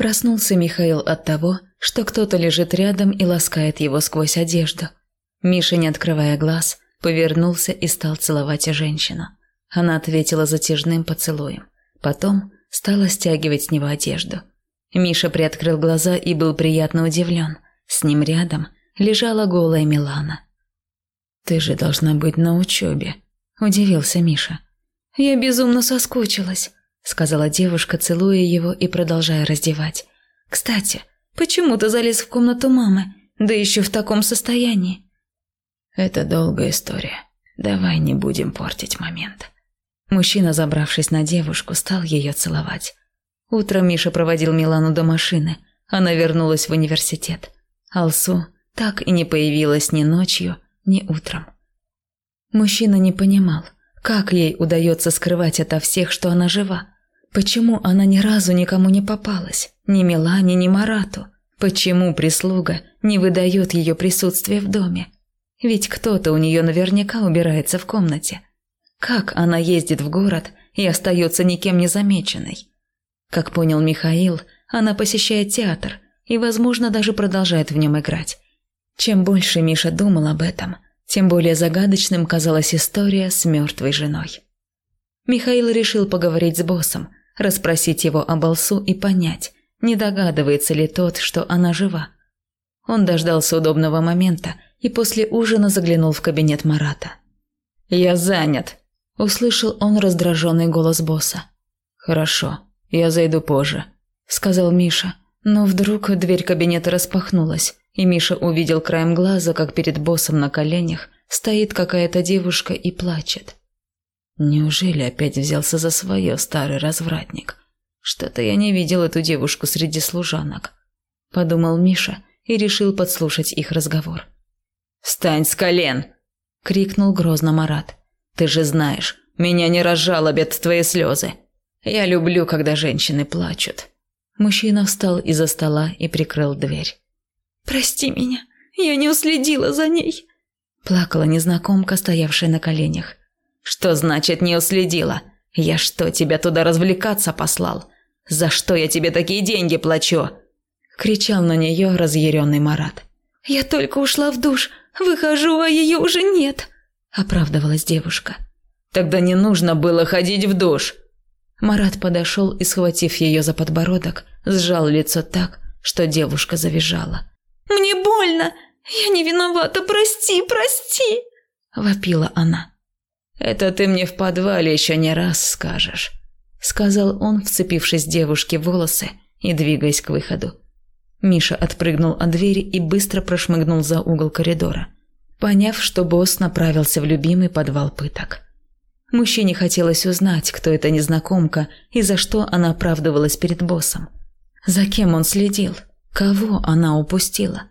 Проснулся Михаил от того, что кто-то лежит рядом и ласкает его сквозь одежду. Миша, не открывая глаз, повернулся и стал целовать женщину. Она ответила затяжным поцелуем. Потом стала стягивать с него одежду. Миша приоткрыл глаза и был приятно удивлен. С ним рядом лежала голая Милана. «Ты же должна быть на учебе», – удивился Миша. «Я безумно соскучилась», – сказала девушка, целуя его и продолжая раздевать. «Кстати, почему ты залез в комнату мамы, да еще в таком состоянии?» «Это долгая история. Давай не будем портить момент». Мужчина, забравшись на девушку, стал ее целовать. Утром Миша проводил Милану до машины. Она вернулась в университет. Алсу так и не появилась ни ночью, ни утром. Мужчина не понимал, как ей удается скрывать ото всех, что она жива. Почему она ни разу никому не попалась, ни Милане, ни Марату? Почему прислуга не выдает ее присутствие в доме? Ведь кто-то у нее наверняка убирается в комнате. Как она ездит в город и остается никем не замеченной? Как понял Михаил, она посещает театр и, возможно, даже продолжает в нем играть. Чем больше Миша думал об этом, тем более загадочным казалась история с мертвой женой. Михаил решил поговорить с боссом, расспросить его об Алсу и понять, не догадывается ли тот, что она жива. Он дождался удобного момента и после ужина заглянул в кабинет Марата. «Я занят», – услышал он раздраженный голос босса. «Хорошо, я зайду позже», – сказал Миша. Но вдруг дверь кабинета распахнулась, и Миша увидел краем глаза, как перед боссом на коленях стоит какая-то девушка и плачет. Неужели опять взялся за свое старый развратник? Что-то я не видел эту девушку среди служанок. Подумал Миша и решил подслушать их разговор. «Встань с колен!» – крикнул грозно Марат. «Ты же знаешь, меня не разжалобят твои слезы. Я люблю, когда женщины плачут». Мужчина встал из-за стола и прикрыл дверь. «Прости меня, я не уследила за ней», – плакала незнакомка, стоявшая на коленях. «Что значит не уследила? Я что, тебя туда развлекаться послал? За что я тебе такие деньги плачу?» – кричал на нее разъяренный Марат. «Я только ушла в душ, выхожу, а ее уже нет», – оправдывалась девушка. «Тогда не нужно было ходить в душ», Марат подошел и, схватив ее за подбородок, сжал лицо так, что девушка завизжала. «Мне больно! Я не виновата! Прости, прости!» – вопила она. «Это ты мне в подвале еще не раз скажешь», – сказал он, вцепившись девушке в волосы и двигаясь к выходу. Миша отпрыгнул от двери и быстро прошмыгнул за угол коридора, поняв, что босс направился в любимый подвал пыток. Мужчине хотелось узнать, кто эта незнакомка и за что она оправдывалась перед боссом. За кем он следил? Кого она упустила?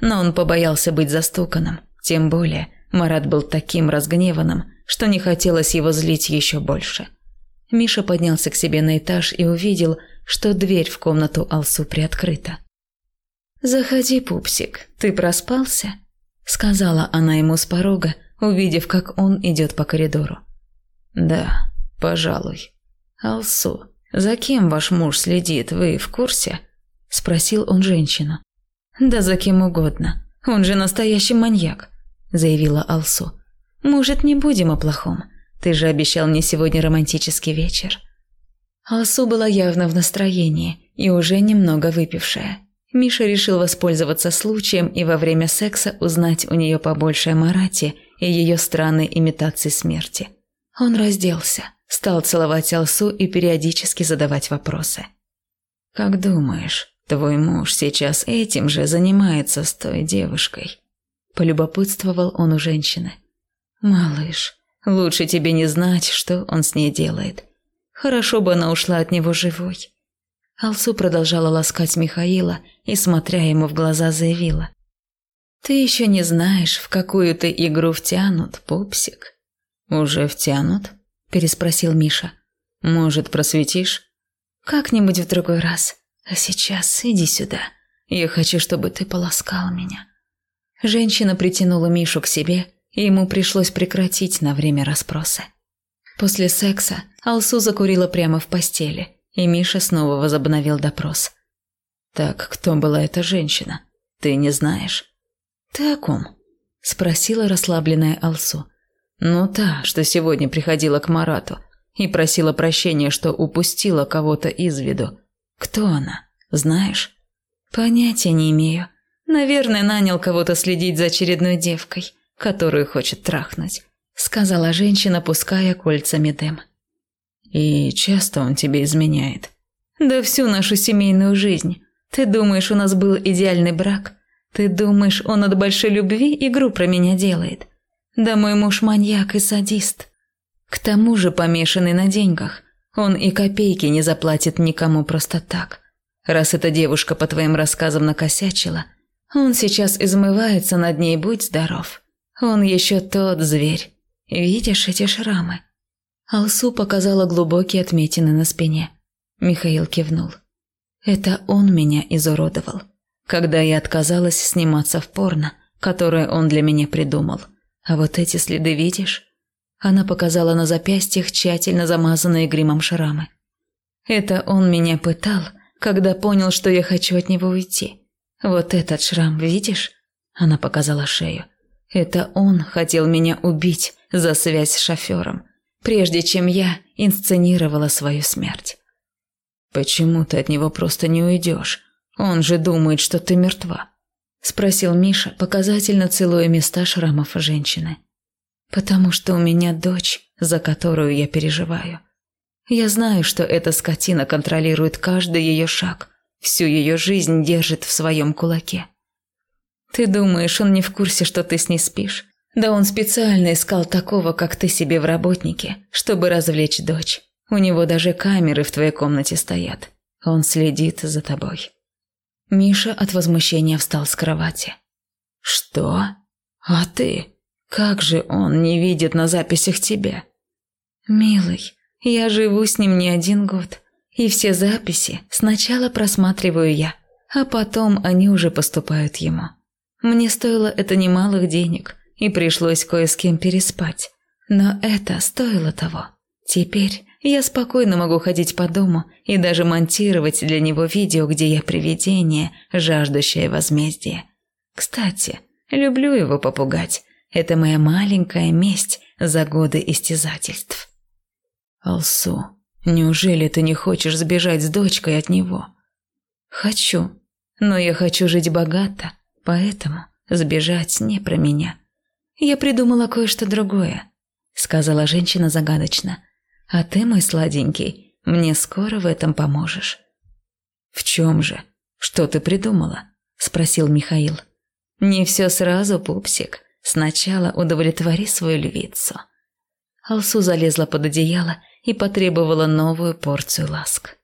Но он побоялся быть застуканным. Тем более Марат был таким разгневанным, что не хотелось его злить еще больше. Миша поднялся к себе на этаж и увидел, что дверь в комнату Алсу приоткрыта. «Заходи, пупсик, ты проспался?» – сказала она ему с порога, увидев, как он идет по коридору. «Да, пожалуй. Алсу, за кем ваш муж следит, вы в курсе?» – спросил он женщину. «Да за кем угодно. Он же настоящий маньяк», – заявила Алсу. «Может, не будем о плохом? Ты же обещал мне сегодня романтический вечер». Алсу была явно в настроении и уже немного выпившая. Миша решил воспользоваться случаем и во время секса узнать у нее побольше о Марате и ее странной имитации смерти. Он разделся, стал целовать Алсу и периодически задавать вопросы. «Как думаешь, твой муж сейчас этим же занимается с той девушкой?» Полюбопытствовал он у женщины. «Малыш, лучше тебе не знать, что он с ней делает. Хорошо бы она ушла от него живой». Алсу продолжала ласкать Михаила и, смотря ему в глаза, заявила. «Ты еще не знаешь, в какую ты игру втянут, пупсик. «Уже втянут?» – переспросил Миша. «Может, просветишь?» «Как-нибудь в другой раз. А сейчас иди сюда. Я хочу, чтобы ты полоскал меня». Женщина притянула Мишу к себе, и ему пришлось прекратить на время расспросы. После секса Алсу закурила прямо в постели, и Миша снова возобновил допрос. Так кто была эта женщина? Ты не знаешь? Ты о ком? Спросила расслабленная Алсу. Ну та, что сегодня приходила к Марату и просила прощения, что упустила кого-то из виду. Кто она? Знаешь? Понятия не имею. Наверное, нанял кого-то следить за очередной девкой, которую хочет трахнуть, сказала женщина, пуская кольцами дым. И часто он тебе изменяет? Да всю нашу семейную жизнь. Ты думаешь, у нас был идеальный брак? Ты думаешь, он от большой любви игру про меня делает? Да мой муж маньяк и садист. К тому же помешанный на деньгах. Он и копейки не заплатит никому просто так. Раз эта девушка по твоим рассказам накосячила, он сейчас измывается над ней, будь здоров. Он еще тот зверь. Видишь эти шрамы? Алсу показала глубокие отметины на спине. Михаил кивнул. Это он меня изуродовал, когда я отказалась сниматься в порно, которое он для меня придумал. А вот эти следы видишь? Она показала на запястьях тщательно замазанные гримом шрамы. Это он меня пытал, когда понял, что я хочу от него уйти. Вот этот шрам, видишь? Она показала шею. Это он хотел меня убить за связь с шофером, прежде чем я инсценировала свою смерть. «Почему ты от него просто не уйдешь? Он же думает, что ты мертва», – спросил Миша, показательно целуя места шрамов женщины. «Потому что у меня дочь, за которую я переживаю. Я знаю, что эта скотина контролирует каждый ее шаг, всю ее жизнь держит в своем кулаке. Ты думаешь, он не в курсе, что ты с ней спишь? Да он специально искал такого, как ты себе в работнике, чтобы развлечь дочь. У него даже камеры в твоей комнате стоят. Он следит за тобой». Миша от возмущения встал с кровати. «Что? А ты? Как же он не видит на записях тебя?» «Милый, я живу с ним не один год, и все записи сначала просматриваю я, а потом они уже поступают ему. Мне стоило это немалых денег, и пришлось кое с кем переспать. Но это стоило того. Теперь я спокойно могу ходить по дому и даже монтировать для него видео, где я привидение, жаждущее возмездия. Кстати, люблю его попугать. Это моя маленькая месть за годы истязательств. Алсу, неужели ты не хочешь сбежать с дочкой от него? Хочу, но я хочу жить богато, поэтому сбежать не про меня. Я придумала кое-что другое, сказала женщина загадочно. А ты, мой сладенький, мне скоро в этом поможешь. В чем же? Что ты придумала? спросил Михаил. Не все сразу, пупсик. Сначала удовлетвори свою львицу. Алсу залезла под одеяло и потребовала новую порцию ласк.